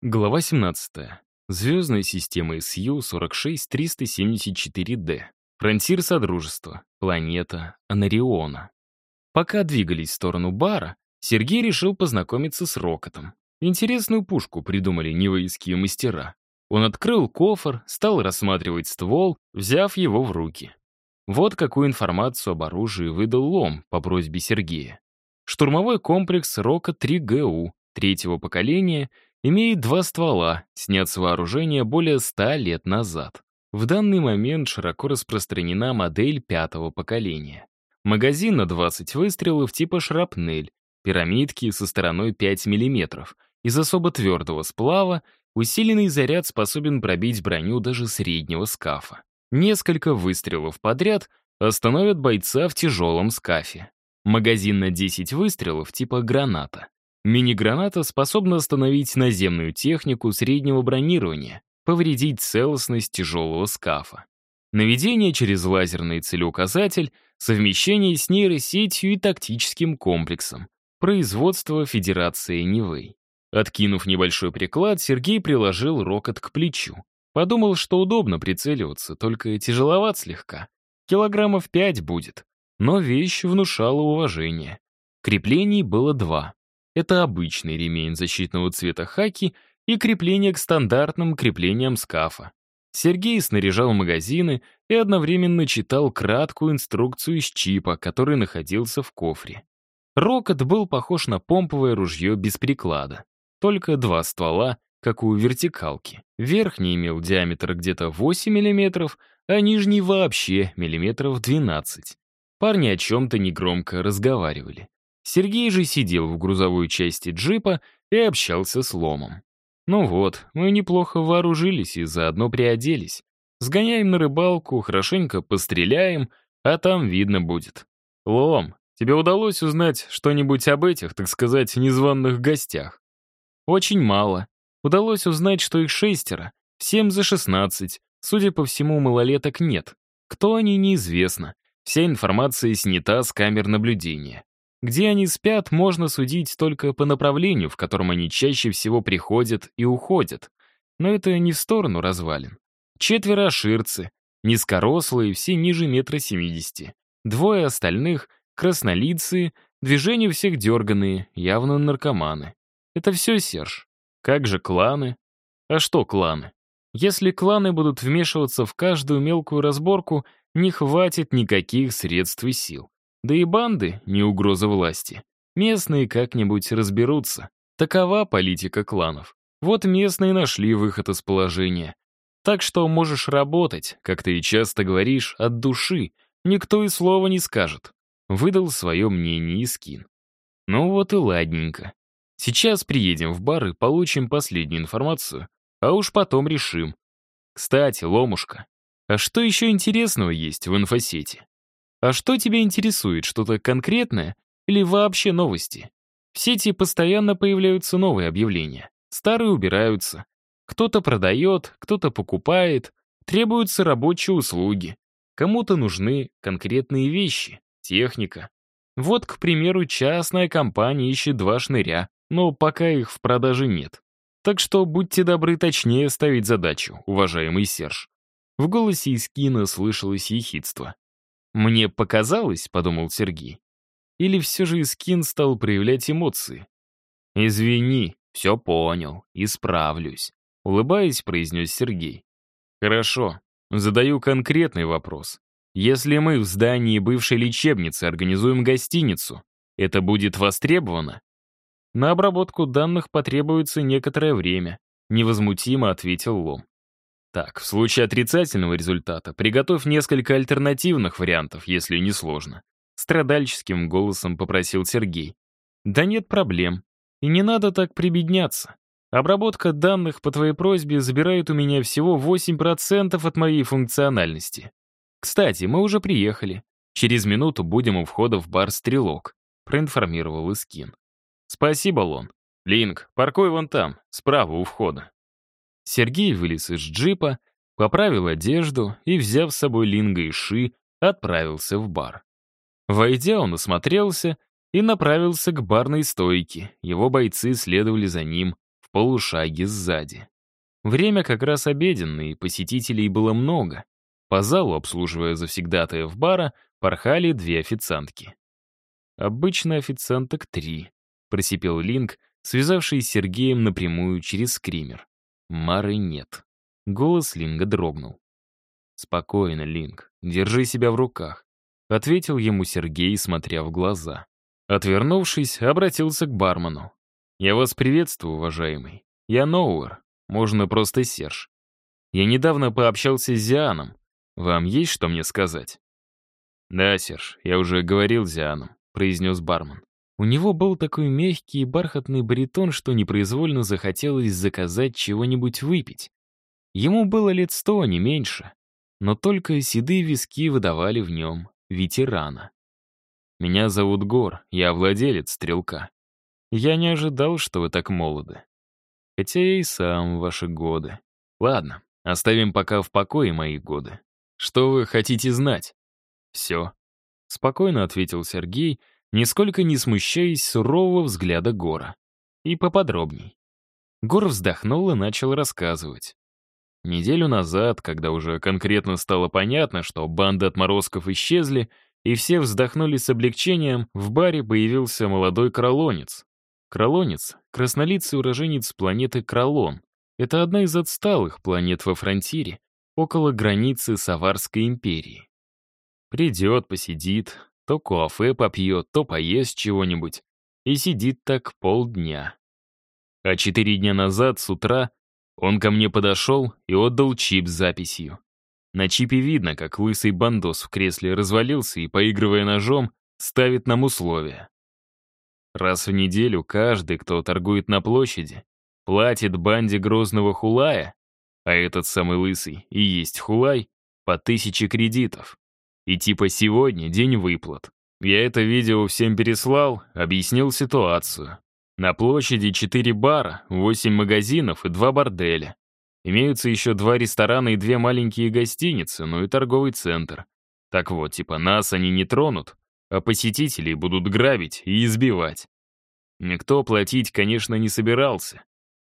Глава 17. Звездная система СЮ-46374-D. Фронтир Содружества. Планета Анариона. Пока двигались в сторону бара, Сергей решил познакомиться с Рокотом. Интересную пушку придумали невоиские мастера. Он открыл кофр, стал рассматривать ствол, взяв его в руки. Вот какую информацию об оружии выдал Лом по просьбе Сергея. Штурмовой комплекс Рока-3ГУ третьего поколения — имеет два ствола, снят с вооружения более ста лет назад. В данный момент широко распространена модель пятого поколения. Магазин на 20 выстрелов типа шрапнель, пирамидки со стороной 5 мм. Из особо твердого сплава усиленный заряд способен пробить броню даже среднего скафа. Несколько выстрелов подряд остановят бойца в тяжелом скафе. Магазин на 10 выстрелов типа граната. Мини-граната способна остановить наземную технику среднего бронирования, повредить целостность тяжелого скафа. Наведение через лазерный целеуказатель, совмещение с нейросетью и тактическим комплексом. Производство Федерации Нивэй. Откинув небольшой приклад, Сергей приложил рокот к плечу. Подумал, что удобно прицеливаться, только тяжеловат слегка. Килограммов пять будет. Но вещь внушала уважение. Креплений было два. Это обычный ремень защитного цвета хаки и крепление к стандартным креплениям скафа. Сергей снаряжал магазины и одновременно читал краткую инструкцию из чипа, который находился в кофре. Рокот был похож на помповое ружье без приклада. Только два ствола, как у вертикалки. Верхний имел диаметр где-то 8 мм, а нижний вообще миллиметров 12. Парни о чем-то негромко разговаривали. Сергей же сидел в грузовой части джипа и общался с Ломом. Ну вот, мы неплохо вооружились и заодно приоделись. Сгоняем на рыбалку, хорошенько постреляем, а там видно будет. Лом, тебе удалось узнать что-нибудь об этих, так сказать, незваных гостях? Очень мало. Удалось узнать, что их шестеро, всем за шестнадцать. Судя по всему, малолеток нет. Кто они, неизвестно. Вся информация снята с камер наблюдения. Где они спят, можно судить только по направлению, в котором они чаще всего приходят и уходят. Но это не в сторону развалин. Четверо аширцы, низкорослые, все ниже метра семидесяти. Двое остальных — краснолицые, движения всех дерганые, явно наркоманы. Это все, Серж. Как же кланы? А что кланы? Если кланы будут вмешиваться в каждую мелкую разборку, не хватит никаких средств и сил. Да и банды — не угроза власти. Местные как-нибудь разберутся. Такова политика кланов. Вот местные нашли выход из положения. Так что можешь работать, как ты и часто говоришь, от души. Никто и слова не скажет. Выдал свое мнение и скин. Ну вот и ладненько. Сейчас приедем в бар и получим последнюю информацию, а уж потом решим. Кстати, Ломушка, а что еще интересного есть в инфосете? А что тебя интересует, что-то конкретное или вообще новости? В сети постоянно появляются новые объявления. Старые убираются. Кто-то продает, кто-то покупает. Требуются рабочие услуги. Кому-то нужны конкретные вещи, техника. Вот, к примеру, частная компания ищет два шныря, но пока их в продаже нет. Так что будьте добры точнее ставить задачу, уважаемый Серж. В голосе Искина слышалось ехидство. «Мне показалось», — подумал Сергей. Или все же Искин стал проявлять эмоции? «Извини, все понял, исправлюсь», — улыбаясь, произнес Сергей. «Хорошо, задаю конкретный вопрос. Если мы в здании бывшей лечебницы организуем гостиницу, это будет востребовано?» «На обработку данных потребуется некоторое время», — невозмутимо ответил Лом. Так, в случае отрицательного результата приготовь несколько альтернативных вариантов, если не сложно. Страдальческим голосом попросил Сергей. Да нет проблем. И не надо так прибедняться. Обработка данных по твоей просьбе забирает у меня всего 8% от моей функциональности. Кстати, мы уже приехали. Через минуту будем у входа в бар «Стрелок», проинформировал Искин. Спасибо, Лон. Линк, паркуй вон там, справа у входа. Сергей вылез из джипа, поправил одежду и, взяв с собой Линга и Ши, отправился в бар. Войдя, он осмотрелся и направился к барной стойке. Его бойцы следовали за ним в полушаге сзади. Время как раз обеденное, и посетителей было много. По залу, обслуживая завсегдатаев бара, порхали две официантки. «Обычно официанток три», — просипел Линк, связавший с Сергеем напрямую через скример. Мары нет. Голос Линга дрогнул. «Спокойно, Линк, держи себя в руках», — ответил ему Сергей, смотря в глаза. Отвернувшись, обратился к бармену. «Я вас приветствую, уважаемый. Я Ноуэр, можно просто Серж. Я недавно пообщался с Зианом. Вам есть что мне сказать?» «Да, Серж, я уже говорил с Зианом», — произнес бармен. У него был такой мягкий и бархатный баритон, что непроизвольно захотелось заказать чего-нибудь выпить. Ему было лет сто, не меньше, но только седые виски выдавали в нем ветерана. «Меня зовут Гор, я владелец стрелка. Я не ожидал, что вы так молоды. Хотя я и сам ваши годы. Ладно, оставим пока в покое мои годы. Что вы хотите знать?» «Все», — спокойно ответил Сергей, — нисколько не смущаясь сурового взгляда Гора. И поподробней. Гор вздохнул и начал рассказывать. Неделю назад, когда уже конкретно стало понятно, что банды отморозков исчезли, и все вздохнули с облегчением, в баре появился молодой кролонец. Кролонец — краснолицый уроженец планеты Кролон. Это одна из отсталых планет во фронтире, около границы Саварской империи. Придет, посидит, то кофе попьет, то поест чего-нибудь. И сидит так полдня. А четыре дня назад, с утра, он ко мне подошел и отдал чип с записью. На чипе видно, как лысый бандос в кресле развалился и, поигрывая ножом, ставит нам условия. Раз в неделю каждый, кто торгует на площади, платит банде грозного хулая, а этот самый лысый и есть хулай, по тысяче кредитов. И типа сегодня день выплат. Я это видео всем переслал, объяснил ситуацию. На площади четыре бара, восемь магазинов и два борделя. Имеются еще два ресторана и две маленькие гостиницы, ну и торговый центр. Так вот, типа нас они не тронут, а посетителей будут грабить и избивать. Никто платить, конечно, не собирался.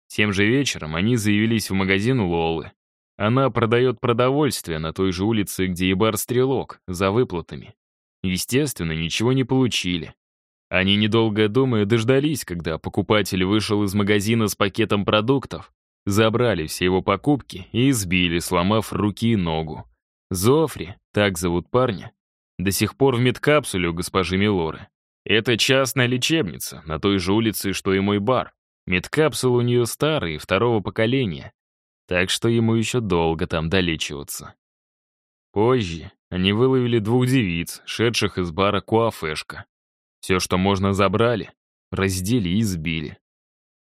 Тем же вечером они заявились в магазин Лолы. Она продает продовольствие на той же улице, где и бар-стрелок, за выплатами. Естественно, ничего не получили. Они, недолго думая, дождались, когда покупатель вышел из магазина с пакетом продуктов, забрали все его покупки и избили, сломав руки и ногу. Зофри, так зовут парня, до сих пор в медкапсуле у госпожи Милоры. Это частная лечебница, на той же улице, что и мой бар. Медкапсула у нее старые, второго поколения так что ему еще долго там долечиваться. Позже они выловили двух девиц, шедших из бара Куафешка. Все, что можно, забрали, раздели и сбили.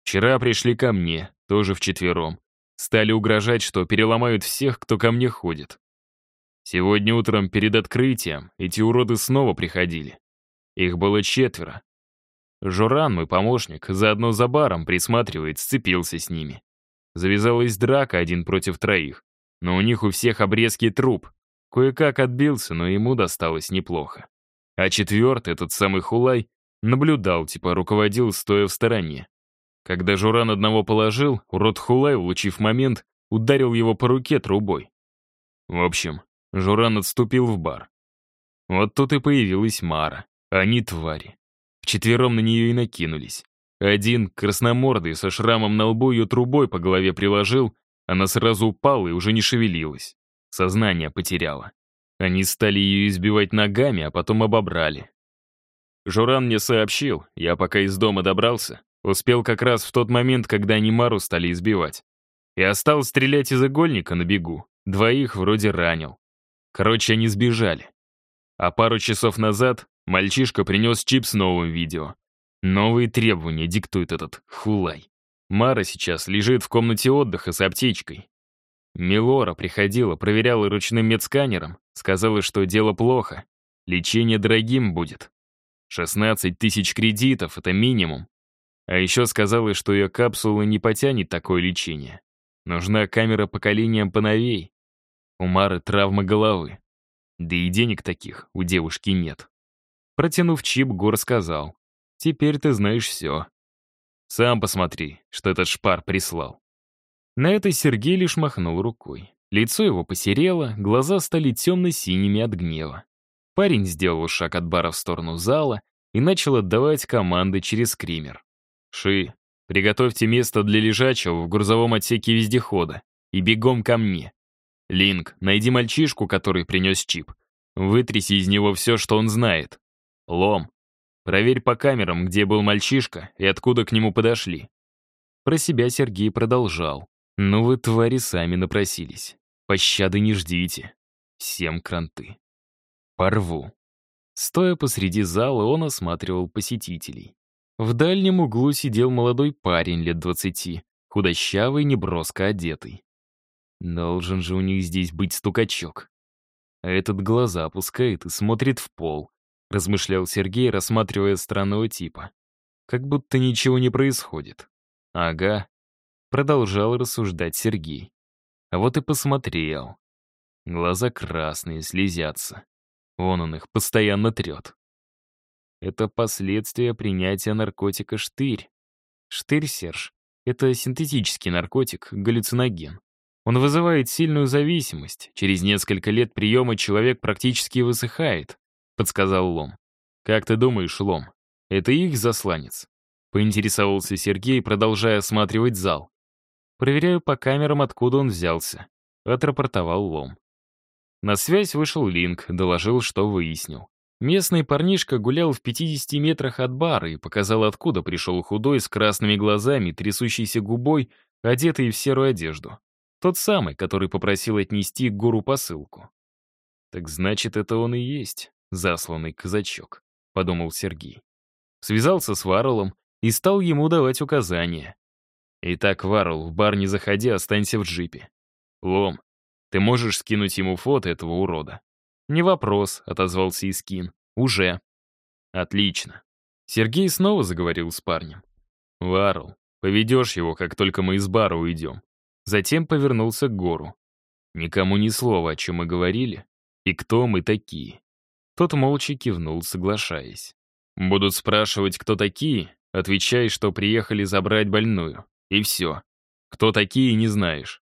Вчера пришли ко мне, тоже вчетвером. Стали угрожать, что переломают всех, кто ко мне ходит. Сегодня утром перед открытием эти уроды снова приходили. Их было четверо. Журан, мой помощник, заодно за баром присматривает, сцепился с ними. Завязалась драка один против троих. Но у них у всех обрезки труп. Кое-как отбился, но ему досталось неплохо. А четвертый, этот самый Хулай, наблюдал, типа руководил, стоя в стороне. Когда Журан одного положил, урод Хулай, улучив момент, ударил его по руке трубой. В общем, Журан отступил в бар. Вот тут и появилась Мара. Они твари. Вчетвером на нее и накинулись. Один, красномордый, со шрамом на лбу ее трубой по голове приложил, она сразу упала и уже не шевелилась. Сознание потеряла. Они стали ее избивать ногами, а потом обобрали. Журан мне сообщил, я пока из дома добрался, успел как раз в тот момент, когда они Мару стали избивать. Я стал стрелять из игольника на бегу, двоих вроде ранил. Короче, они сбежали. А пару часов назад мальчишка принес чип с новым видео. Новые требования диктует этот хулай. Мара сейчас лежит в комнате отдыха с аптечкой. Милора приходила, проверяла ручным медсканером, сказала, что дело плохо, лечение дорогим будет. 16 тысяч кредитов — это минимум. А еще сказала, что ее капсула не потянет такое лечение. Нужна камера поколением поновей. У Мары травма головы. Да и денег таких у девушки нет. Протянув чип, Гор сказал. Теперь ты знаешь все. Сам посмотри, что этот шпар прислал». На это Сергей лишь махнул рукой. Лицо его посерело, глаза стали темно-синими от гнева. Парень сделал шаг от бара в сторону зала и начал отдавать команды через скример. «Ши, приготовьте место для лежачего в грузовом отсеке вездехода и бегом ко мне. Линк, найди мальчишку, который принес чип. Вытряси из него все, что он знает. Лом, проверь по камерам, где был мальчишка и откуда к нему подошли». Про себя Сергей продолжал. «Ну вы, твари, сами напросились. Пощады не ждите. Всем кранты. Порву». Стоя посреди зала, он осматривал посетителей. В дальнем углу сидел молодой парень лет двадцати, худощавый, неброско одетый. Должен же у них здесь быть стукачок. А этот глаза опускает и смотрит в пол, размышлял Сергей, рассматривая странного типа. Как будто ничего не происходит. Ага, продолжал рассуждать Сергей. А вот и посмотрел. Глаза красные, слезятся. Вон он их постоянно трет. Это последствия принятия наркотика штырь. Штырь, Серж, это синтетический наркотик, галлюциноген. Он вызывает сильную зависимость. Через несколько лет приема человек практически высыхает, подсказал Лом. Как ты думаешь, Лом, это их засланец? Поинтересовался Сергей, продолжая осматривать зал. Проверяю по камерам, откуда он взялся. Отрапортовал Лом. На связь вышел Линк, доложил, что выяснил. Местный парнишка гулял в 50 метрах от бара и показал, откуда пришел худой, с красными глазами, трясущейся губой, одетый в серую одежду. Тот самый, который попросил отнести к гуру посылку. «Так значит, это он и есть, засланный казачок», — подумал Сергей. Связался с Варлом и стал ему давать указания. «Итак, Варл, в бар не заходи, останься в джипе. Лом, ты можешь скинуть ему фото этого урода?» «Не вопрос», — отозвался Искин. «Уже». «Отлично». Сергей снова заговорил с парнем. «Варл, поведешь его, как только мы из бара уйдем. Затем повернулся к гору. Никому ни слова, о чем мы говорили, и кто мы такие. Тот молча кивнул, соглашаясь. «Будут спрашивать, кто такие, отвечай, что приехали забрать больную. И все. Кто такие, не знаешь».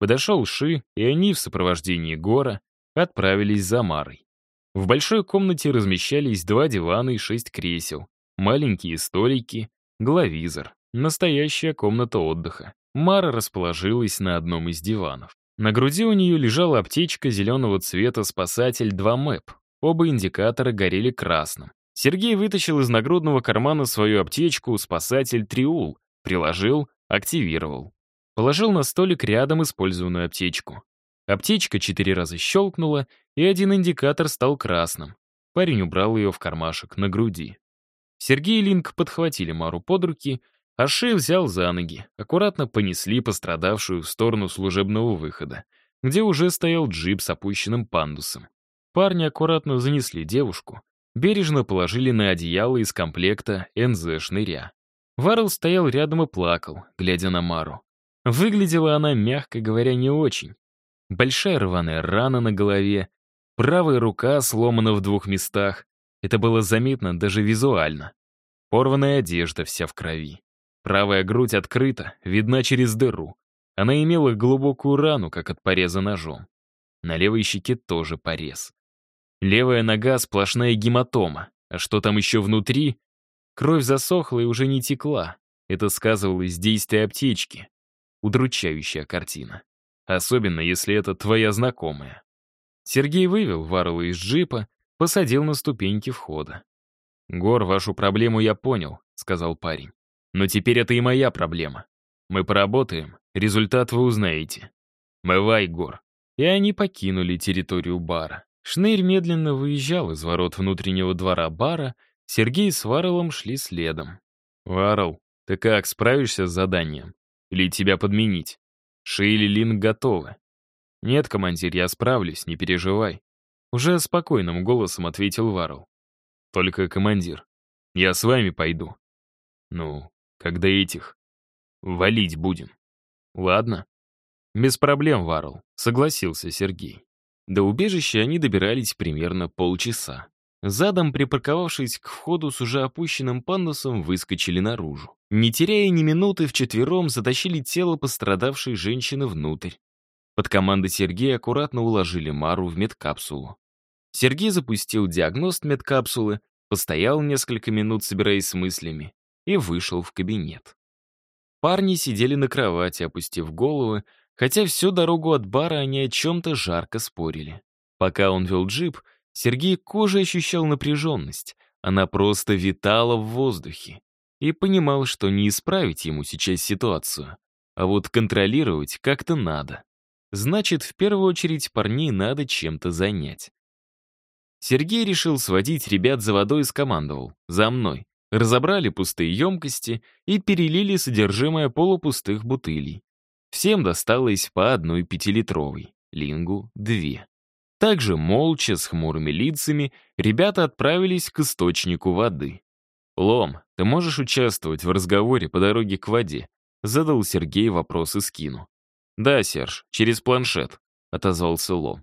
Подошел Ши, и они в сопровождении Гора отправились за Марой. В большой комнате размещались два дивана и шесть кресел, маленькие столики, главизор, настоящая комната отдыха. Мара расположилась на одном из диванов. На груди у нее лежала аптечка зеленого цвета «Спасатель 2 МЭП». Оба индикатора горели красным. Сергей вытащил из нагрудного кармана свою аптечку «Спасатель Триул», приложил, активировал. Положил на столик рядом использованную аптечку. Аптечка четыре раза щелкнула, и один индикатор стал красным. Парень убрал ее в кармашек на груди. Сергей и Линк подхватили Мару под руки — Аши взял за ноги, аккуратно понесли пострадавшую в сторону служебного выхода, где уже стоял джип с опущенным пандусом. Парни аккуратно занесли девушку, бережно положили на одеяло из комплекта НЗ-шныря. Варл стоял рядом и плакал, глядя на Мару. Выглядела она, мягко говоря, не очень. Большая рваная рана на голове, правая рука сломана в двух местах. Это было заметно даже визуально. Порванная одежда вся в крови. Правая грудь открыта, видна через дыру. Она имела глубокую рану, как от пореза ножом. На левой щеке тоже порез. Левая нога — сплошная гематома. А что там еще внутри? Кровь засохла и уже не текла. Это сказывалось действие аптечки. Удручающая картина. Особенно, если это твоя знакомая. Сергей вывел Варла из джипа, посадил на ступеньки входа. «Гор, вашу проблему я понял», — сказал парень. Но теперь это и моя проблема. Мы поработаем, результат вы узнаете. Мывай, Гор. И они покинули территорию бара. Шнырь медленно выезжал из ворот внутреннего двора бара, Сергей с Варлом шли следом. «Варл, ты как, справишься с заданием? Или тебя подменить? Ши или готовы?» «Нет, командир, я справлюсь, не переживай». Уже спокойным голосом ответил Варл. «Только, командир, я с вами пойду». «Ну, когда этих валить будем. Ладно. Без проблем, Варл, согласился Сергей. До убежища они добирались примерно полчаса. задом припарковавшись к входу с уже опущенным пандусом, выскочили наружу. Не теряя ни минуты, вчетвером затащили тело пострадавшей женщины внутрь. Под командой Сергея аккуратно уложили Мару в медкапсулу. Сергей запустил диагност медкапсулы, постоял несколько минут, собираясь с мыслями, и вышел в кабинет. Парни сидели на кровати, опустив головы, хотя всю дорогу от бара они о чем-то жарко спорили. Пока он вел джип, Сергей кожей ощущал напряженность. Она просто витала в воздухе. И понимал, что не исправить ему сейчас ситуацию. А вот контролировать как-то надо. Значит, в первую очередь парней надо чем-то занять. Сергей решил сводить ребят за водой и скомандовал. «За мной». Разобрали пустые емкости и перелили содержимое полупустых бутылей. Всем досталось по одной пятилитровой, Лингу — две. Также молча, с хмурыми лицами, ребята отправились к источнику воды. «Лом, ты можешь участвовать в разговоре по дороге к воде?» Задал Сергей вопрос и скину. «Да, Серж, через планшет», — отозвался Лом.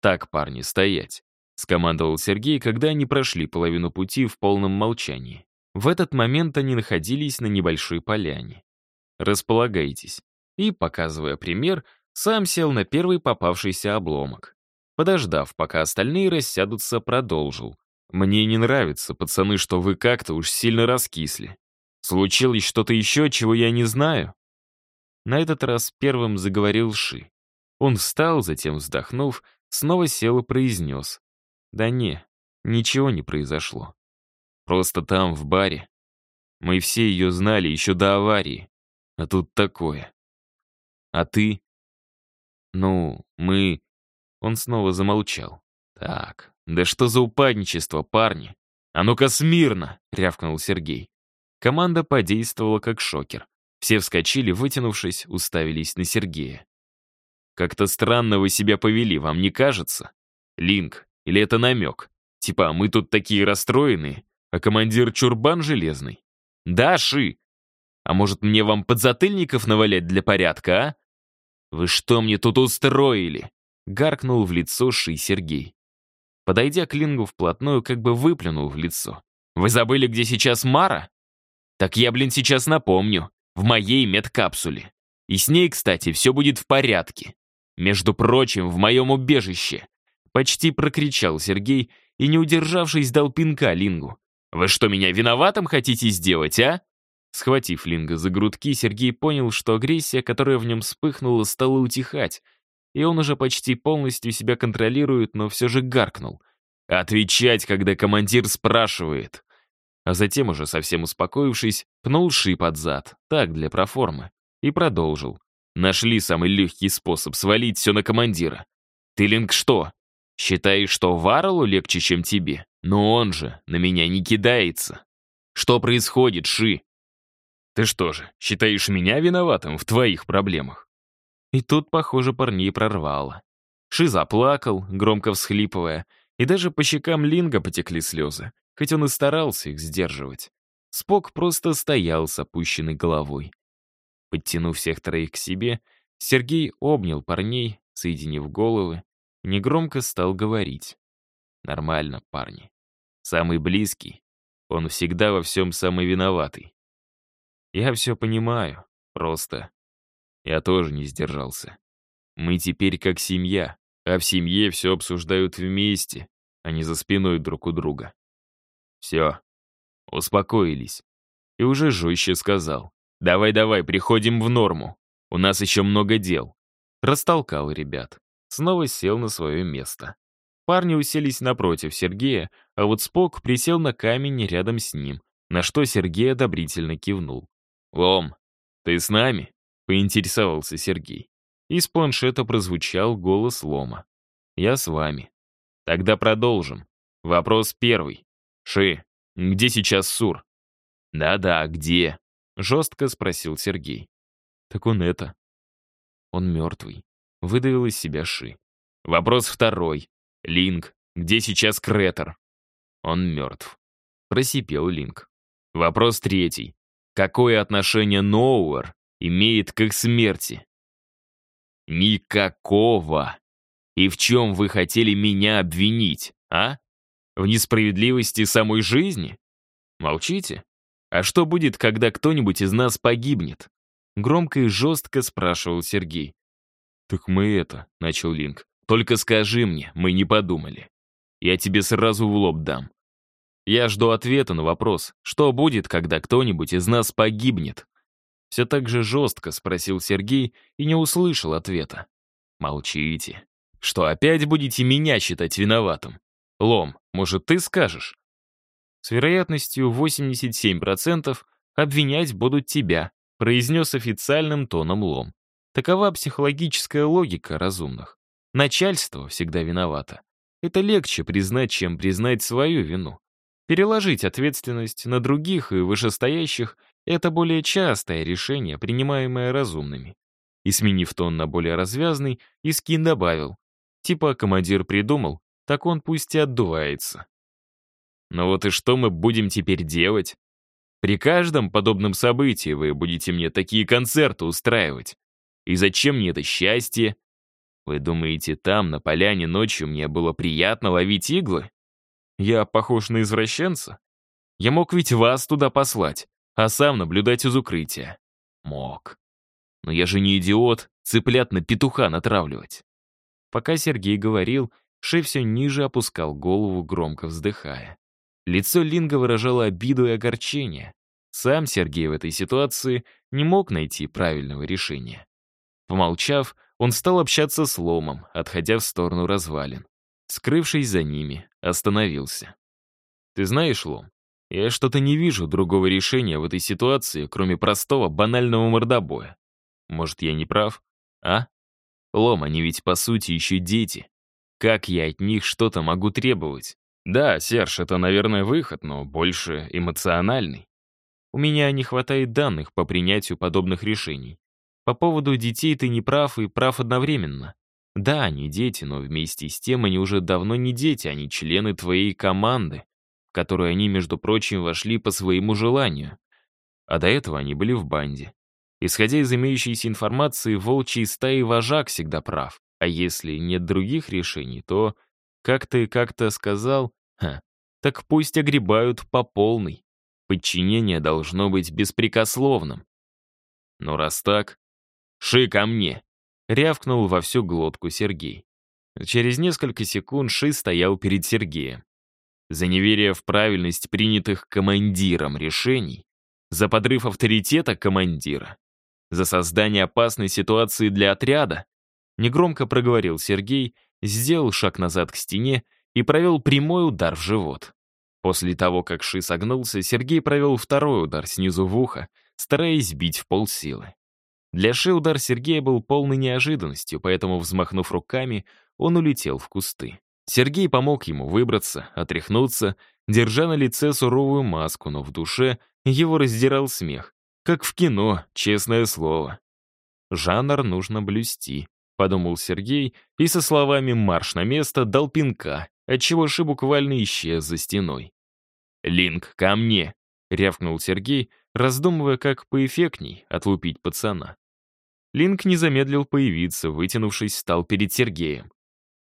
«Так, парни, стоять», — скомандовал Сергей, когда они прошли половину пути в полном молчании. В этот момент они находились на небольшой поляне. «Располагайтесь», и, показывая пример, сам сел на первый попавшийся обломок. Подождав, пока остальные рассядутся, продолжил. «Мне не нравится, пацаны, что вы как-то уж сильно раскисли. Случилось что-то еще, чего я не знаю?» На этот раз первым заговорил Ши. Он встал, затем, вздохнув, снова сел и произнес. «Да не, ничего не произошло. Просто там, в баре. Мы все ее знали еще до аварии. А тут такое. А ты? Ну, мы... Он снова замолчал. Так, да что за упадничество, парни? А ну-ка смирно, рявкнул Сергей. Команда подействовала как шокер. Все вскочили, вытянувшись, уставились на Сергея. «Как-то странно вы себя повели, вам не кажется? Линк, или это намек? Типа, мы тут такие расстроенные, а командир чурбан железный? Да, Ши! А может, мне вам подзатыльников навалять для порядка, а? «Вы что мне тут устроили?» — гаркнул в лицо Ши Сергей. Подойдя к Лингу вплотную, как бы выплюнул в лицо. «Вы забыли, где сейчас Мара?» «Так я, блин, сейчас напомню. В моей медкапсуле. И с ней, кстати, все будет в порядке. Между прочим, в моем убежище!» Почти прокричал Сергей и, не удержавшись, дал пинка Лингу. «Вы что, меня виноватым хотите сделать, а?» Схватив Линга за грудки, Сергей понял, что агрессия, которая в нем вспыхнула, стала утихать, и он уже почти полностью себя контролирует, но все же гаркнул. «Отвечать, когда командир спрашивает!» А затем, уже совсем успокоившись, пнул шип под зад, так, для проформы, и продолжил. «Нашли самый легкий способ свалить все на командира. Ты, Линг, что, считаешь, что Варлу легче, чем тебе? Но он же на меня не кидается. Что происходит, Ши? Ты что же, считаешь меня виноватым в твоих проблемах?» И тут, похоже, парней прорвало. Ши заплакал, громко всхлипывая, и даже по щекам Линга потекли слезы, хоть он и старался их сдерживать. Спок просто стоял с опущенной головой. Подтянув всех троих к себе, Сергей обнял парней, соединив головы, и негромко стал говорить. «Нормально, парни. Самый близкий. Он всегда во всем самый виноватый. Я все понимаю, просто я тоже не сдержался. Мы теперь как семья, а в семье все обсуждают вместе, а не за спиной друг у друга. Все, успокоились. И уже жестче сказал. «Давай-давай, приходим в норму. У нас еще много дел». Растолкал ребят. Снова сел на свое место. Парни уселись напротив Сергея, а вот Спок присел на камень рядом с ним, на что Сергей одобрительно кивнул. «Лом, ты с нами?» — поинтересовался Сергей. Из планшета прозвучал голос Лома. «Я с вами». «Тогда продолжим. Вопрос первый. Ши, где сейчас Сур?» «Да-да, где?» — жестко спросил Сергей. «Так он это...» «Он мертвый», — выдавил из себя Ши. «Вопрос второй. Линк, где сейчас Кретер?» «Он мертв», — просипел Линк. «Вопрос третий. Какое отношение Ноуэр имеет к их смерти? Никакого. И в чем вы хотели меня обвинить, а? В несправедливости самой жизни? Молчите? А что будет, когда кто-нибудь из нас погибнет? Громко и жестко спрашивал Сергей. «Так мы это», — начал Линк. «Только скажи мне, мы не подумали. Я тебе сразу в лоб дам. Я жду ответа на вопрос, что будет, когда кто-нибудь из нас погибнет?» Все так же жестко спросил Сергей и не услышал ответа. «Молчите. Что, опять будете меня считать виноватым? Лом, может, ты скажешь?» С вероятностью 87% обвинять будут тебя, произнес официальным тоном Лом. Такова психологическая логика разумных. Начальство всегда виновато. Это легче признать, чем признать свою вину. Переложить ответственность на других и вышестоящих — это более частое решение, принимаемое разумными. И сменив тон на более развязный, Искин добавил. Типа командир придумал, так он пусть и отдувается. Но вот и что мы будем теперь делать? При каждом подобном событии вы будете мне такие концерты устраивать. И зачем мне это счастье? Вы думаете, там, на поляне ночью, мне было приятно ловить иглы? Я похож на извращенца? Я мог ведь вас туда послать, а сам наблюдать из укрытия. Мог. Но я же не идиот, цыплят на петуха натравливать. Пока Сергей говорил, шеф все ниже опускал голову, громко вздыхая. Лицо Линга выражало обиду и огорчение. Сам Сергей в этой ситуации не мог найти правильного решения. Помолчав, он стал общаться с Ломом, отходя в сторону развалин. Скрывшись за ними, остановился. «Ты знаешь, Лом, я что-то не вижу другого решения в этой ситуации, кроме простого банального мордобоя. Может, я не прав? А? Лом, они ведь по сути еще дети. Как я от них что-то могу требовать? Да, Серж, это, наверное, выход, но больше эмоциональный. У меня не хватает данных по принятию подобных решений. По поводу детей ты не прав и прав одновременно. Да, они дети, но вместе с тем они уже давно не дети, они члены твоей команды, в которую они, между прочим, вошли по своему желанию. А до этого они были в банде. Исходя из имеющейся информации, волчий стаи вожак всегда прав. А если нет других решений, то, как ты как-то сказал, Ха, так пусть огребают по полной. Подчинение должно быть беспрекословным. Но раз так, ши ко мне, рявкнул во всю глотку Сергей. Через несколько секунд Ши стоял перед Сергеем. За неверие в правильность принятых командиром решений, за подрыв авторитета командира, за создание опасной ситуации для отряда, негромко проговорил Сергей, сделал шаг назад к стене и провел прямой удар в живот. После того, как Ши согнулся, Сергей провел второй удар снизу в ухо, стараясь бить в полсилы. Для Ши удар Сергея был полной неожиданностью, поэтому, взмахнув руками, он улетел в кусты. Сергей помог ему выбраться, отряхнуться, держа на лице суровую маску, но в душе его раздирал смех. Как в кино, честное слово. Жанр нужно блюсти, подумал Сергей и со словами «марш на место» дал пинка, отчего Ши буквально исчез за стеной. «Линк, ко мне!» — рявкнул Сергей, раздумывая, как поэффектней отлупить пацана. Линк не замедлил появиться, вытянувшись, стал перед Сергеем.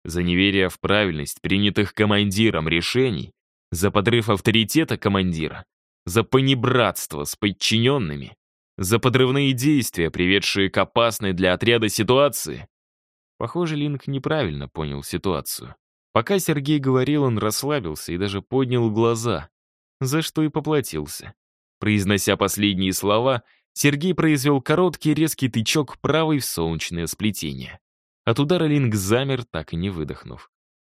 За неверие в правильность принятых командиром решений, за подрыв авторитета командира, за понебратство с подчиненными, за подрывные действия, приведшие к опасной для отряда ситуации. Похоже, Линк неправильно понял ситуацию. Пока Сергей говорил, он расслабился и даже поднял глаза, за что и поплатился. Произнося последние слова, Сергей произвел короткий резкий тычок правой в солнечное сплетение. От удара Линк замер, так и не выдохнув.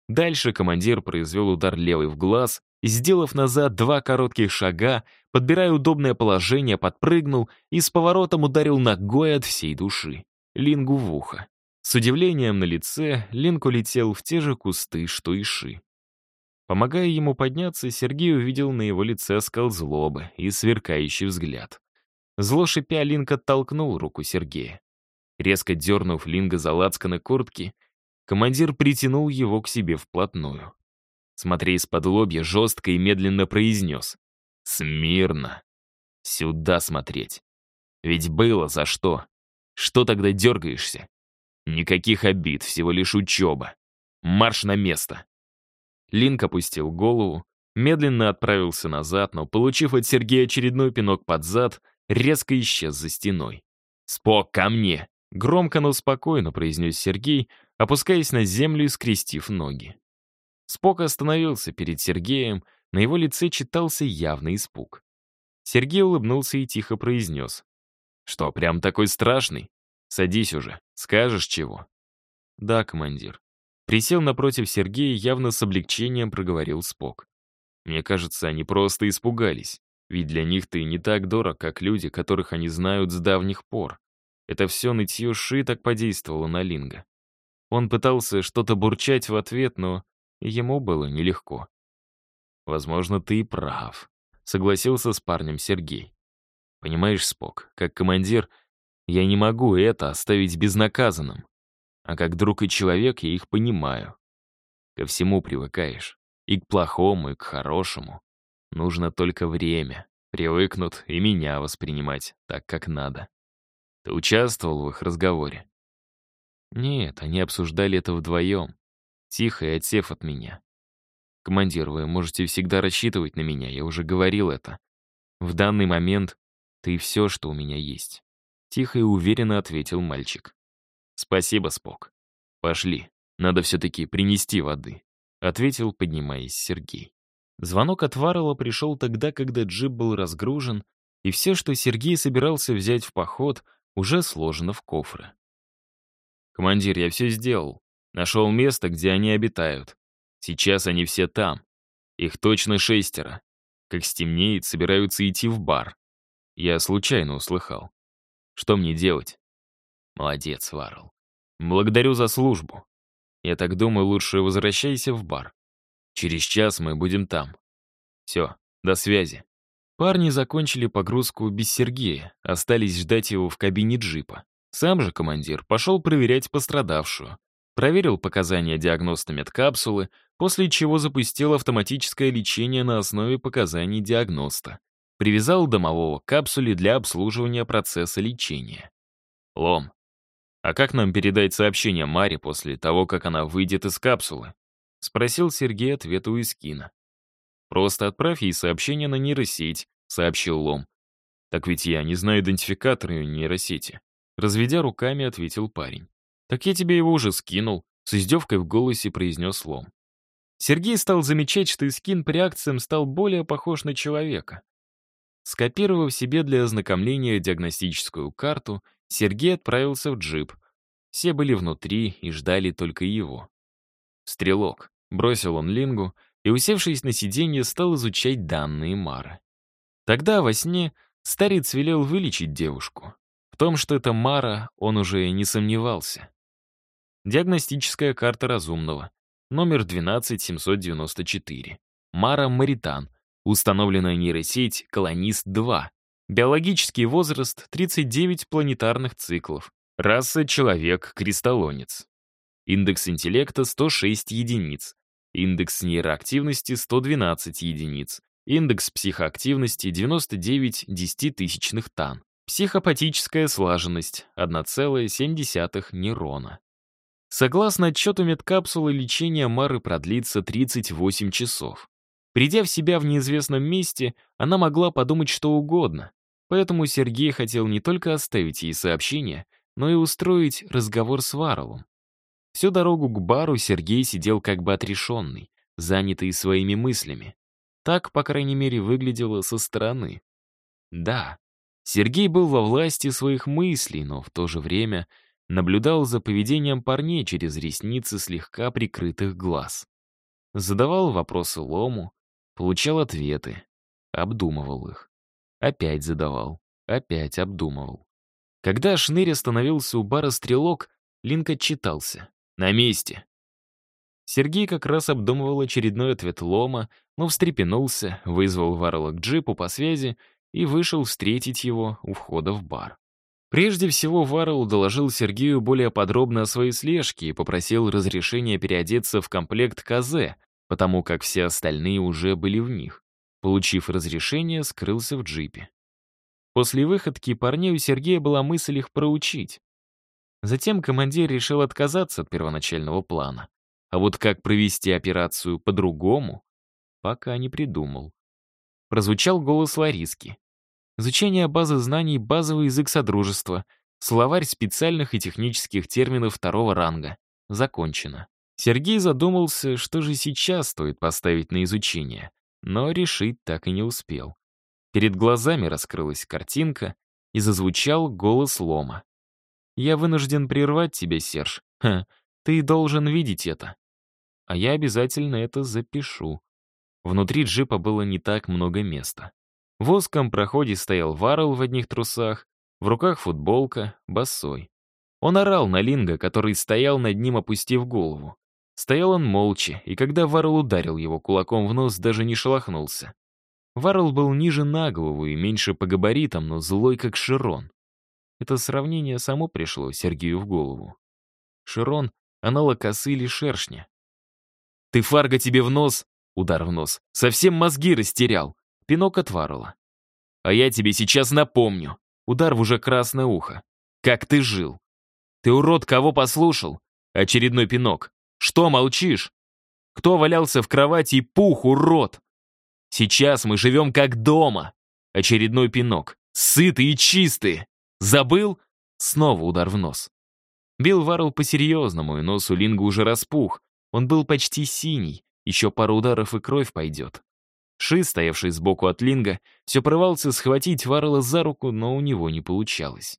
Дальше командир произвел удар левой в глаз, сделав назад два коротких шага, подбирая удобное положение, подпрыгнул и с поворотом ударил ногой от всей души. Лингу в ухо. С удивлением на лице Линк улетел в те же кусты, что и Ши. Помогая ему подняться, Сергей увидел на его лице оскал злобы и сверкающий взгляд. Зло шипя, Линк оттолкнул руку Сергея. Резко дернув Линга за лацканы куртки, командир притянул его к себе вплотную. Смотря из-под лобья, жестко и медленно произнес. «Смирно. Сюда смотреть. Ведь было за что. Что тогда дергаешься? Никаких обид, всего лишь учеба. Марш на место. Линк опустил голову, медленно отправился назад, но, получив от Сергея очередной пинок под зад, резко исчез за стеной. «Спок, ко мне!» — громко, но спокойно произнес Сергей, опускаясь на землю и скрестив ноги. Спок остановился перед Сергеем, на его лице читался явный испуг. Сергей улыбнулся и тихо произнес. «Что, прям такой страшный? Садись уже, скажешь чего?» «Да, командир». Присел напротив Сергея, явно с облегчением проговорил Спок. «Мне кажется, они просто испугались, ведь для них ты не так дорог, как люди, которых они знают с давних пор. Это все нытье Ши так подействовало на Линга. Он пытался что-то бурчать в ответ, но ему было нелегко. «Возможно, ты и прав», — согласился с парнем Сергей. «Понимаешь, Спок, как командир, я не могу это оставить безнаказанным. А как друг и человек я их понимаю. Ко всему привыкаешь. И к плохому, и к хорошему. Нужно только время. Привыкнут и меня воспринимать так, как надо. Ты участвовал в их разговоре? Нет, они обсуждали это вдвоем. Тихо и отсев от меня. Командир, вы можете всегда рассчитывать на меня, я уже говорил это. В данный момент ты все, что у меня есть. Тихо и уверенно ответил мальчик. «Спасибо, Спок. Пошли, надо все-таки принести воды», — ответил, поднимаясь Сергей. Звонок от Варрелла пришел тогда, когда джип был разгружен, и все, что Сергей собирался взять в поход, уже сложено в кофры. «Командир, я все сделал. Нашел место, где они обитают. Сейчас они все там. Их точно шестеро. Как стемнеет, собираются идти в бар. Я случайно услыхал. Что мне делать?» «Молодец, Варл. Благодарю за службу. Я так думаю, лучше возвращайся в бар. Через час мы будем там. Все, до связи». Парни закончили погрузку без Сергея, остались ждать его в кабине джипа. Сам же командир пошел проверять пострадавшую. Проверил показания диагноста медкапсулы, после чего запустил автоматическое лечение на основе показаний диагноста. Привязал домового к капсуле для обслуживания процесса лечения. Лом. А как нам передать сообщение Маре после того, как она выйдет из капсулы? Спросил Сергей ответ у Искина. Просто отправь ей сообщение на нейросеть, сообщил Лом. Так ведь я не знаю идентификатор ее нейросети. Разведя руками, ответил парень. Так я тебе его уже скинул, с издевкой в голосе произнес Лом. Сергей стал замечать, что Искин по реакциям стал более похож на человека. Скопировав себе для ознакомления диагностическую карту, Сергей отправился в джип. Все были внутри и ждали только его. «Стрелок», — бросил он Лингу и, усевшись на сиденье, стал изучать данные Мары. Тогда во сне старец велел вылечить девушку. В том, что это Мара, он уже не сомневался. Диагностическая карта разумного. Номер 12794. Мара Маритан. Установленная нейросеть «Колонист-2». Биологический возраст — 39 планетарных циклов. Раса — человек-кристаллонец. Индекс интеллекта — 106 единиц. Индекс нейроактивности — 112 единиц. Индекс психоактивности — 99 десятитысячных тан. Психопатическая слаженность — 1,7 нейрона. Согласно отчету медкапсулы, лечение Мары продлится 38 часов. Придя в себя в неизвестном месте, она могла подумать что угодно. Поэтому Сергей хотел не только оставить ей сообщение, но и устроить разговор с Варлом. Всю дорогу к бару Сергей сидел как бы отрешенный, занятый своими мыслями. Так, по крайней мере, выглядело со стороны. Да, Сергей был во власти своих мыслей, но в то же время наблюдал за поведением парней через ресницы слегка прикрытых глаз. Задавал вопросы Лому, получал ответы, обдумывал их. Опять задавал, опять обдумывал. Когда шнырь остановился у бара «Стрелок», Линк отчитался. «На месте». Сергей как раз обдумывал очередной ответ Лома, но встрепенулся, вызвал Варла к джипу по связи и вышел встретить его у входа в бар. Прежде всего, Варрелл доложил Сергею более подробно о своей слежке и попросил разрешения переодеться в комплект КЗ, потому как все остальные уже были в них. Получив разрешение, скрылся в джипе. После выходки парней у Сергея была мысль их проучить. Затем командир решил отказаться от первоначального плана. А вот как провести операцию по-другому, пока не придумал. Прозвучал голос Лариски. Изучение базы знаний — базовый язык Содружества, словарь специальных и технических терминов второго ранга. Закончено. Сергей задумался, что же сейчас стоит поставить на изучение, но решить так и не успел. Перед глазами раскрылась картинка, и зазвучал голос Лома. «Я вынужден прервать тебя, Серж. Ха, ты должен видеть это. А я обязательно это запишу». Внутри джипа было не так много места. В узком проходе стоял Варрелл в одних трусах, в руках футболка, босой. Он орал на Линга, который стоял над ним, опустив голову. Стоял он молча, и когда Варрелл ударил его кулаком в нос, даже не шелохнулся. Варрелл был ниже на голову и меньше по габаритам, но злой, как Широн. Это сравнение само пришло Сергею в голову. Широн — аналог косы или шершня. «Ты, Фарго, тебе в нос!» — удар в нос. «Совсем мозги растерял!» — пинок от Варрелла. «А я тебе сейчас напомню!» — удар в уже красное ухо. «Как ты жил!» «Ты, урод, кого послушал?» — очередной пинок. «Что молчишь?» «Кто валялся в кровати и пух, урод?» Сейчас мы живем как дома. Очередной пинок. Сытые и чистые. Забыл? Снова удар в нос. Бил Варрелл по-серьезному, и нос у Линга уже распух. Он был почти синий. Еще пару ударов и кровь пойдет. Ши, стоявший сбоку от Линга, все порывался схватить Варрелла за руку, но у него не получалось.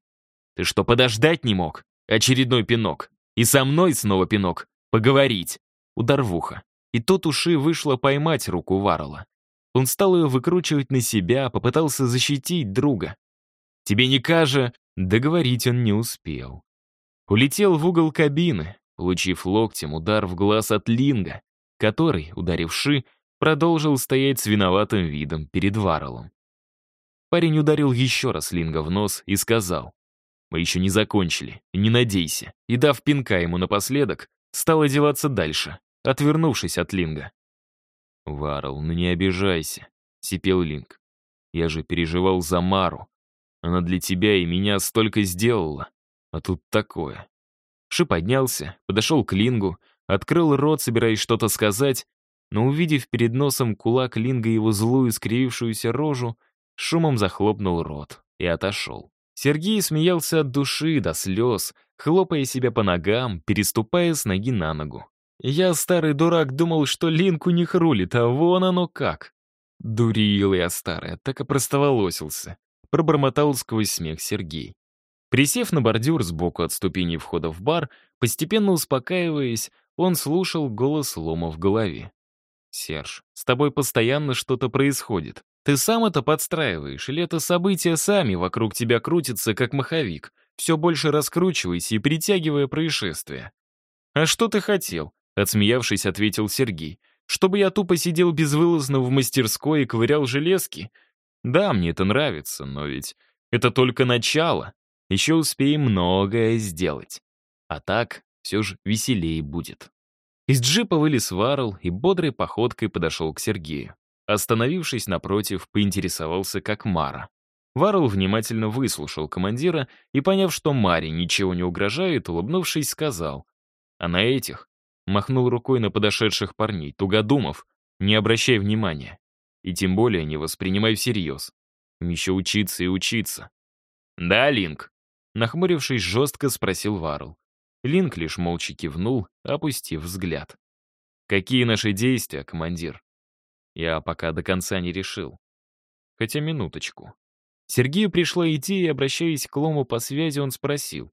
«Ты что, подождать не мог?» Очередной пинок. И со мной снова пинок. Поговорить. Удар в ухо. И тут у Ши вышло поймать руку Варрелла. Он стал ее выкручивать на себя, попытался защитить друга. «Тебе не кажа...» Договорить он не успел. Улетел в угол кабины, получив локтем удар в глаз от Линга, который, ударивши, продолжил стоять с виноватым видом перед Варреллом. Парень ударил еще раз Линга в нос и сказал, «Мы еще не закончили, не надейся», и, дав пинка ему напоследок, стал одеваться дальше, отвернувшись от Линга. «Варл, ну не обижайся», — сипел Линк. «Я же переживал за Мару. Она для тебя и меня столько сделала. А тут такое». Ши поднялся, подошел к Лингу, открыл рот, собираясь что-то сказать, но, увидев перед носом кулак Линга его злую скривившуюся рожу, шумом захлопнул рот и отошел. Сергей смеялся от души до слез, хлопая себя по ногам, переступая с ноги на ногу. Я, старый дурак, думал, что Линк у них рулит, а вон оно как. Дурил я, старый, так и простоволосился. Пробормотал сквозь смех Сергей. Присев на бордюр сбоку от ступени входа в бар, постепенно успокаиваясь, он слушал голос Лома в голове. «Серж, с тобой постоянно что-то происходит. Ты сам это подстраиваешь, или это события сами вокруг тебя крутятся, как маховик, все больше раскручиваясь и притягивая происшествия?» «А что ты хотел? Отсмеявшись, ответил Сергей. «Чтобы я тупо сидел безвылазно в мастерской и ковырял железки? Да, мне это нравится, но ведь это только начало. Еще успеем многое сделать. А так все же веселее будет». Из джипа вылез Варл и бодрой походкой подошел к Сергею. Остановившись напротив, поинтересовался, как Мара. Варл внимательно выслушал командира и, поняв, что Маре ничего не угрожает, улыбнувшись, сказал, «А на этих Махнул рукой на подошедших парней. Тугодумов, не обращай внимания. И тем более не воспринимай всерьез. Еще учиться и учиться. «Да, Линк?» Нахмурившись, жестко спросил Варл. Линк лишь молча кивнул, опустив взгляд. «Какие наши действия, командир?» Я пока до конца не решил. Хотя минуточку. Сергею пришла идея, обращаясь к Лому по связи, он спросил.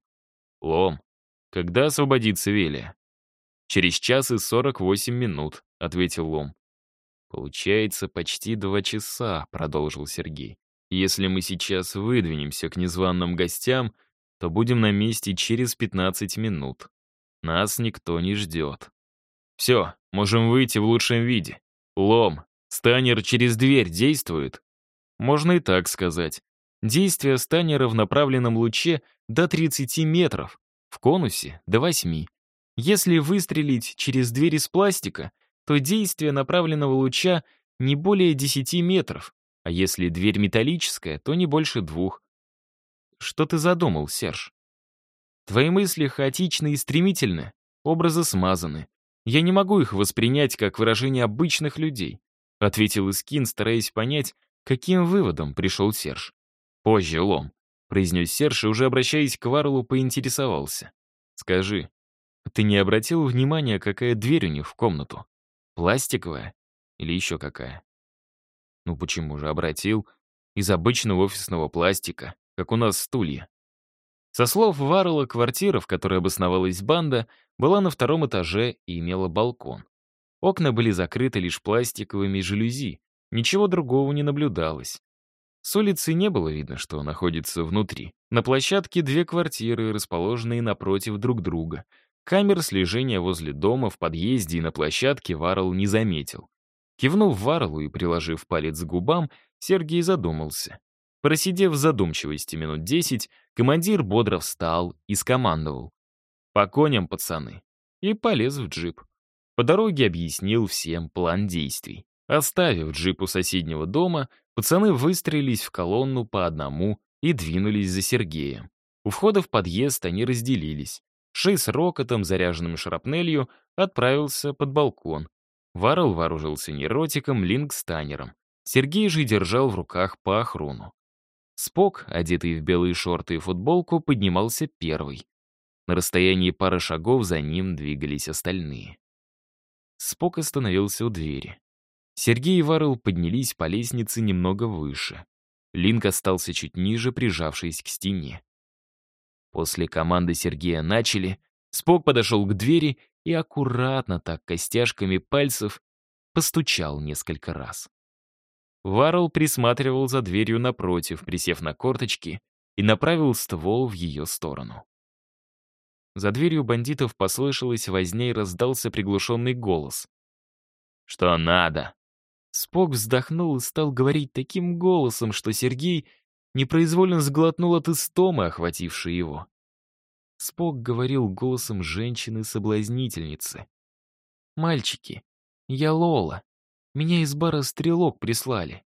«Лом, когда освободится Велия?» «Через час и сорок восемь минут», — ответил Лом. «Получается, почти два часа», — продолжил Сергей. «Если мы сейчас выдвинемся к незваным гостям, то будем на месте через пятнадцать минут. Нас никто не ждет. Все, можем выйти в лучшем виде. Лом, станер через дверь действует?» Можно и так сказать. Действие станера в направленном луче до 30 метров, в конусе — до 8. Если выстрелить через дверь из пластика, то действие направленного луча не более 10 метров, а если дверь металлическая, то не больше двух. Что ты задумал, Серж? Твои мысли хаотичны и стремительны, образы смазаны. Я не могу их воспринять как выражение обычных людей», ответил Искин, стараясь понять, каким выводом пришел Серж. «Позже, Лом», — произнес Серж и, уже обращаясь к Варлу, поинтересовался. «Скажи, ты не обратил внимания, какая дверь у них в комнату? Пластиковая или еще какая?» «Ну почему же обратил? Из обычного офисного пластика, как у нас стулья». Со слов Варрелла, квартира, в которой обосновалась банда, была на втором этаже и имела балкон. Окна были закрыты лишь пластиковыми жалюзи, ничего другого не наблюдалось. С улицы не было видно, что находится внутри. На площадке две квартиры, расположенные напротив друг друга. Камер слежения возле дома, в подъезде и на площадке Варрелл не заметил. Кивнув Варлу и приложив палец к губам, Сергей задумался. Просидев в задумчивости минут десять, командир бодро встал и скомандовал. «По коням, пацаны!» и полез в джип. По дороге объяснил всем план действий. Оставив джип у соседнего дома, пацаны выстроились в колонну по одному и двинулись за Сергеем. У входа в подъезд они разделились. Шей с рокотом, заряженным шрапнелью, отправился под балкон. Варл вооружился нейротиком, Линк — станером. Сергей же держал в руках по охрону. Спок, одетый в белые шорты и футболку, поднимался первый. На расстоянии пары шагов за ним двигались остальные. Спок остановился у двери. Сергей и Варл поднялись по лестнице немного выше. Линк остался чуть ниже, прижавшись к стене. После команды Сергея начали, Спок подошел к двери и аккуратно так костяшками пальцев постучал несколько раз. Варл присматривал за дверью напротив, присев на корточки, и направил ствол в ее сторону. За дверью бандитов послышалась возня и раздался приглушенный голос. «Что надо?» Спок вздохнул и стал говорить таким голосом, что Сергей непроизвольно сглотнул от истомы, охватившей его. Спок говорил голосом женщины-соблазнительницы. «Мальчики, я Лола. Меня из бара «Стрелок» прислали.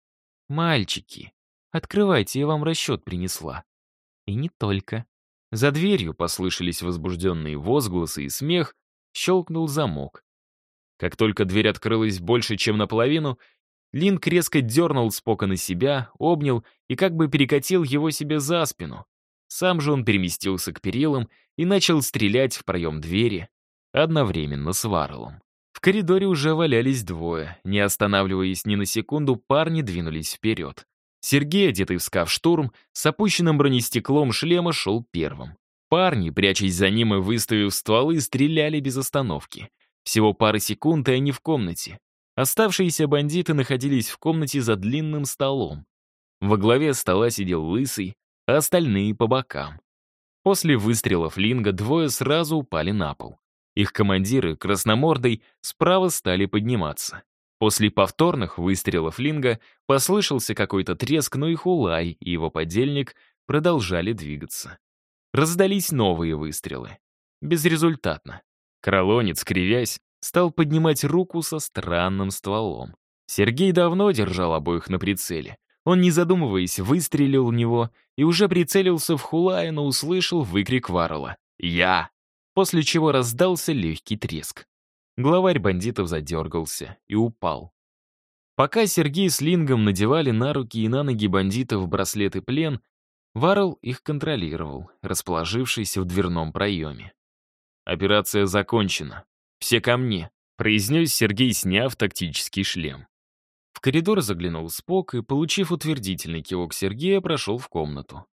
Мальчики, открывайте, я вам расчет принесла. И не только. За дверью послышались возбужденные возгласы и смех, щелкнул замок. Как только дверь открылась больше, чем наполовину, Линк резко дернул Спока на себя, обнял и как бы перекатил его себе за спину. Сам же он переместился к перилам и начал стрелять в проем двери одновременно с Варлом. В коридоре уже валялись двое. Не останавливаясь ни на секунду, парни двинулись вперед. Сергей, одетый в скаф-штурм, с опущенным бронестеклом шлема шел первым. Парни, прячась за ним и выставив стволы, стреляли без остановки. Всего пары секунд, и они в комнате. Оставшиеся бандиты находились в комнате за длинным столом. Во главе стола сидел лысый, а остальные по бокам. После выстрелов Линга двое сразу упали на пол. Их командиры, красномордой, справа стали подниматься. После повторных выстрелов Линга послышался какой-то треск, но и Хулай и его подельник продолжали двигаться. Раздались новые выстрелы. Безрезультатно. Кролонец, кривясь, стал поднимать руку со странным стволом. Сергей давно держал обоих на прицеле. Он, не задумываясь, выстрелил в него и уже прицелился в Хулая, но услышал выкрик Варрелла. «Я!» после чего раздался легкий треск. Главарь бандитов задергался и упал. Пока Сергей с Лингом надевали на руки и на ноги бандитов браслеты плен, Варл их контролировал, расположившись в дверном проеме. «Операция закончена. Все ко мне», — произнес Сергей, сняв тактический шлем. В коридор заглянул Спок и, получив утвердительный кивок Сергея, прошел в комнату.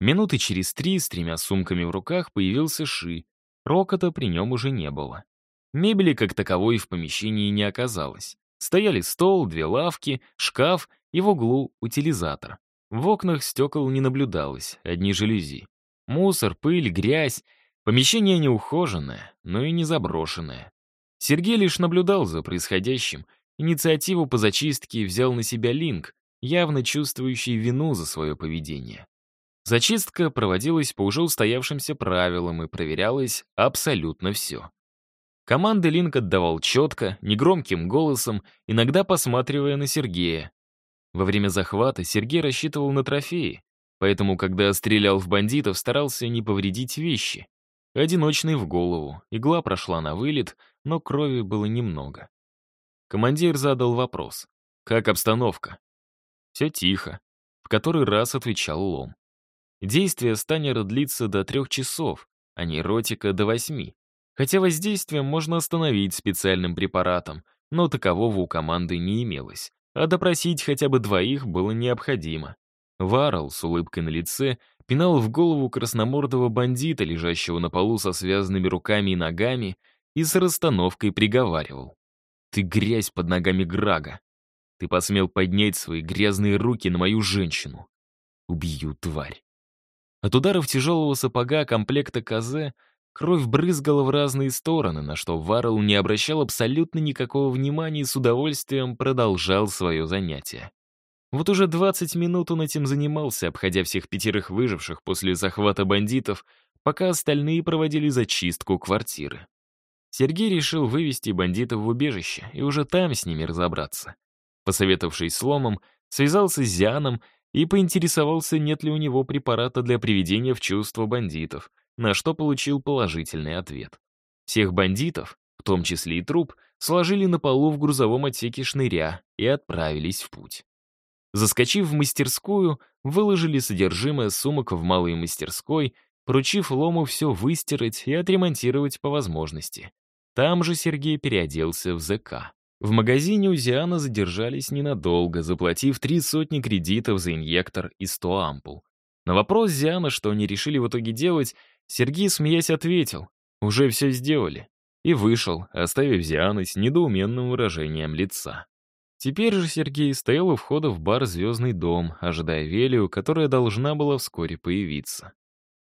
Минуты через три с тремя сумками в руках появился Ши Рокота при нем уже не было. Мебели как таковой в помещении не оказалось. Стояли стол, две лавки, шкаф и в углу утилизатор. В окнах стекол не наблюдалось, одни жалюзи. Мусор, пыль, грязь. Помещение неухоженное, но и не заброшенное. Сергей лишь наблюдал за происходящим. Инициативу по зачистке взял на себя Линк, явно чувствующий вину за свое поведение. Зачистка проводилась по уже устоявшимся правилам и проверялось абсолютно все. Команды Линк отдавал четко, негромким голосом, иногда посматривая на Сергея. Во время захвата Сергей рассчитывал на трофеи, поэтому, когда стрелял в бандитов, старался не повредить вещи. Одиночный в голову, игла прошла на вылет, но крови было немного. Командир задал вопрос. «Как обстановка?» «Все тихо», — в который раз отвечал Лом. Действие станера длится до трех часов, а нейротика — до восьми. Хотя воздействие можно остановить специальным препаратом, но такового у команды не имелось, а допросить хотя бы двоих было необходимо. Варл с улыбкой на лице пинал в голову красномордого бандита, лежащего на полу со связанными руками и ногами, и с расстановкой приговаривал. «Ты грязь под ногами Грага. Ты посмел поднять свои грязные руки на мою женщину. Убью, тварь». От ударов тяжелого сапога комплекта КЗ кровь брызгала в разные стороны, на что Варрелл не обращал абсолютно никакого внимания и с удовольствием продолжал свое занятие. Вот уже 20 минут он этим занимался, обходя всех пятерых выживших после захвата бандитов, пока остальные проводили зачистку квартиры. Сергей решил вывести бандитов в убежище и уже там с ними разобраться. Посоветовавшись с Ломом, связался с Зианом и поинтересовался, нет ли у него препарата для приведения в чувство бандитов, на что получил положительный ответ. Всех бандитов, в том числе и труп, сложили на полу в грузовом отсеке шныря и отправились в путь. Заскочив в мастерскую, выложили содержимое сумок в малой мастерской, поручив Лому все выстирать и отремонтировать по возможности. Там же Сергей переоделся в ЗК. В магазине у Зиана задержались ненадолго, заплатив три сотни кредитов за инъектор и сто ампул. На вопрос Зиана, что они решили в итоге делать, Сергей, смеясь, ответил, «Уже все сделали». И вышел, оставив Зиана с недоуменным выражением лица. Теперь же Сергей стоял у входа в бар «Звездный дом», ожидая Велию, которая должна была вскоре появиться.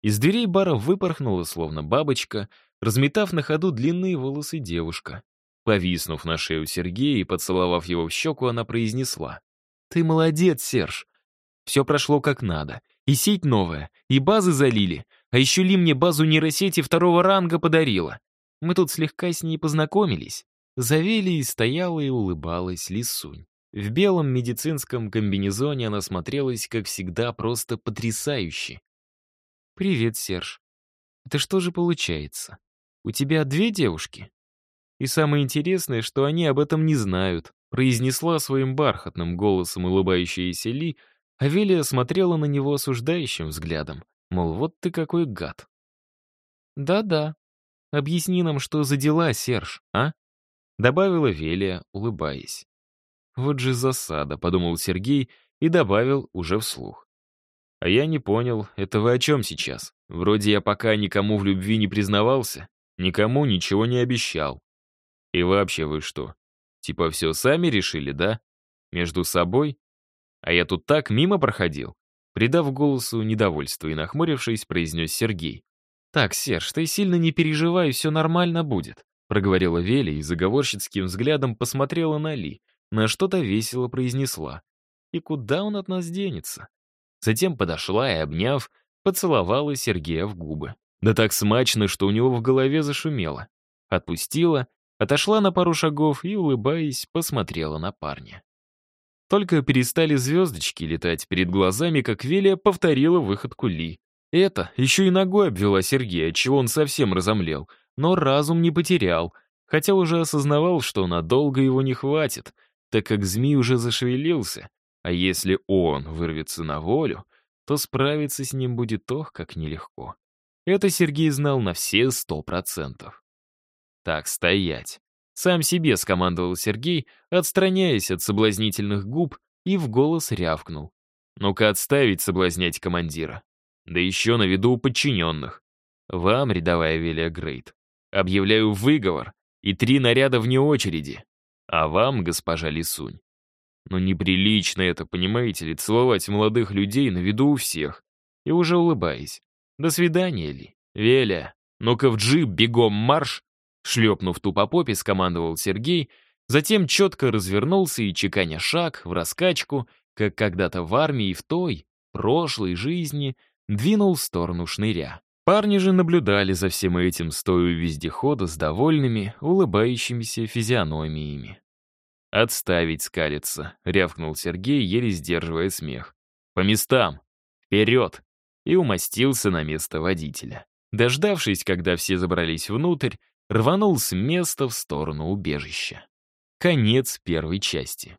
Из дверей бара выпорхнула, словно бабочка, разметав на ходу длинные волосы девушка. Повиснув на шею Сергея и поцеловав его в щеку, она произнесла. «Ты молодец, Серж. Все прошло как надо. И сеть новая, и базы залили. А еще Ли мне базу нейросети второго ранга подарила. Мы тут слегка с ней познакомились». Завели и стояла и улыбалась Лисунь. В белом медицинском комбинезоне она смотрелась, как всегда, просто потрясающе. «Привет, Серж. Это что же получается? У тебя две девушки?» И самое интересное, что они об этом не знают, произнесла своим бархатным голосом улыбающаяся Ли, а Велия смотрела на него осуждающим взглядом, мол, вот ты какой гад. «Да-да. Объясни нам, что за дела, Серж, а?» Добавила Велия, улыбаясь. «Вот же засада», — подумал Сергей и добавил уже вслух. «А я не понял, это вы о чем сейчас? Вроде я пока никому в любви не признавался, никому ничего не обещал. И вообще вы что, типа все сами решили, да? Между собой? А я тут так мимо проходил?» Придав голосу недовольство и нахмурившись, произнес Сергей. «Так, Серж, ты сильно не переживай, все нормально будет», проговорила Вели и заговорщицким взглядом посмотрела на Ли, на что-то весело произнесла. «И куда он от нас денется?» Затем подошла и, обняв, поцеловала Сергея в губы. Да так смачно, что у него в голове зашумело. Отпустила, Отошла на пару шагов и, улыбаясь, посмотрела на парня. Только перестали звездочки летать перед глазами, как Велия повторила выходку Ли. Это еще и ногой обвела Сергея, чего он совсем разомлел, но разум не потерял, хотя уже осознавал, что надолго его не хватит, так как змей уже зашевелился, а если он вырвется на волю, то справиться с ним будет ох, как нелегко. Это Сергей знал на все сто процентов. «Так, стоять!» Сам себе скомандовал Сергей, отстраняясь от соблазнительных губ, и в голос рявкнул. «Ну-ка отставить соблазнять командира. Да еще на виду у подчиненных. Вам, рядовая Велия Грейт, объявляю выговор и три наряда вне очереди. А вам, госпожа Лисунь, ну неприлично это, понимаете ли, целовать молодых людей на виду у всех. И уже улыбаясь. До свидания, Ли. Веля, ну-ка в джип, бегом марш, Шлепнув ту по попе, скомандовал Сергей, затем четко развернулся и, чеканя шаг, в раскачку, как когда-то в армии в той, прошлой жизни, двинул в сторону шныря. Парни же наблюдали за всем этим, стоя у вездехода с довольными, улыбающимися физиономиями. «Отставить скалиться», — рявкнул Сергей, еле сдерживая смех. «По местам! Вперед!» и умостился на место водителя. Дождавшись, когда все забрались внутрь, рванул с места в сторону убежища. Конец первой части.